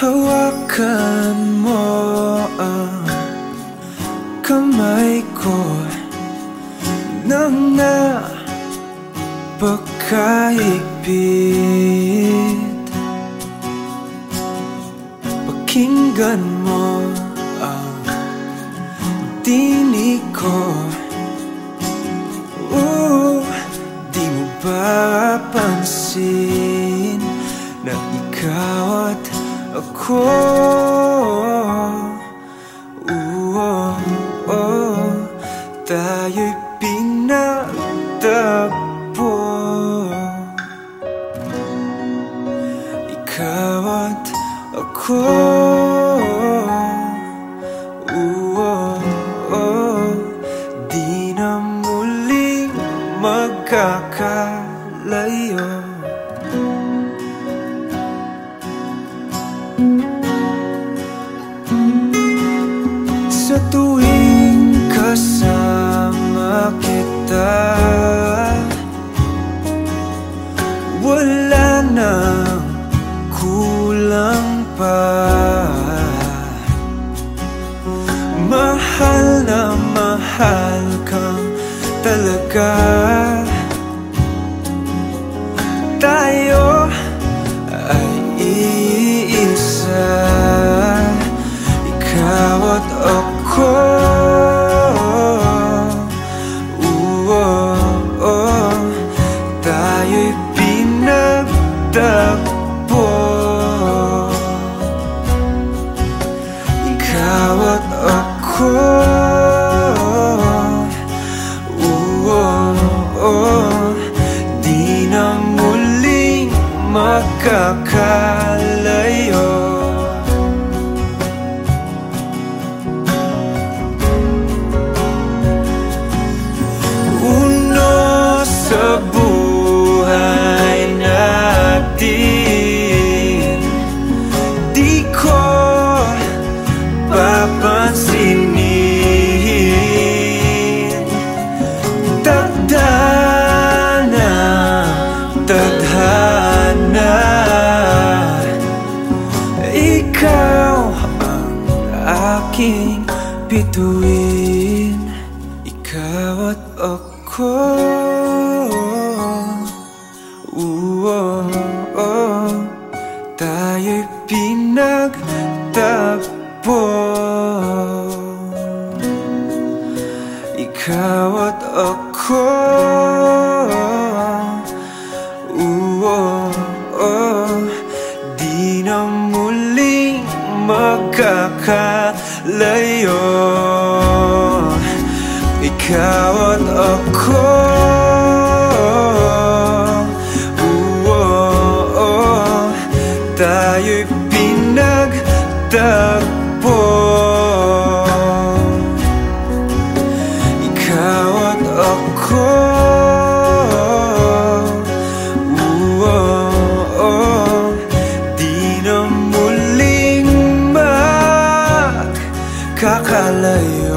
Hawakan mo ang kamay ko Nang napakahigpit Pakinggan mo ang tinig ko Ooh, di mo ba Na ikaw at ako Ooh, oh, oh, tayo'y pinagtagpo Ikaw at ako Ooh, oh, di na muling tuwing kasama kita Wala nang kulang pa. Mahal na mahal kang talaga. Tayo magkakalayo aking bituin Ikaw at ako Ooh, oh, oh. Tayo'y pinagtagpo Ikaw at magkakalayo. Ikaw at ako. Oh, oh. Tayo'y pinagtagpo. I love you.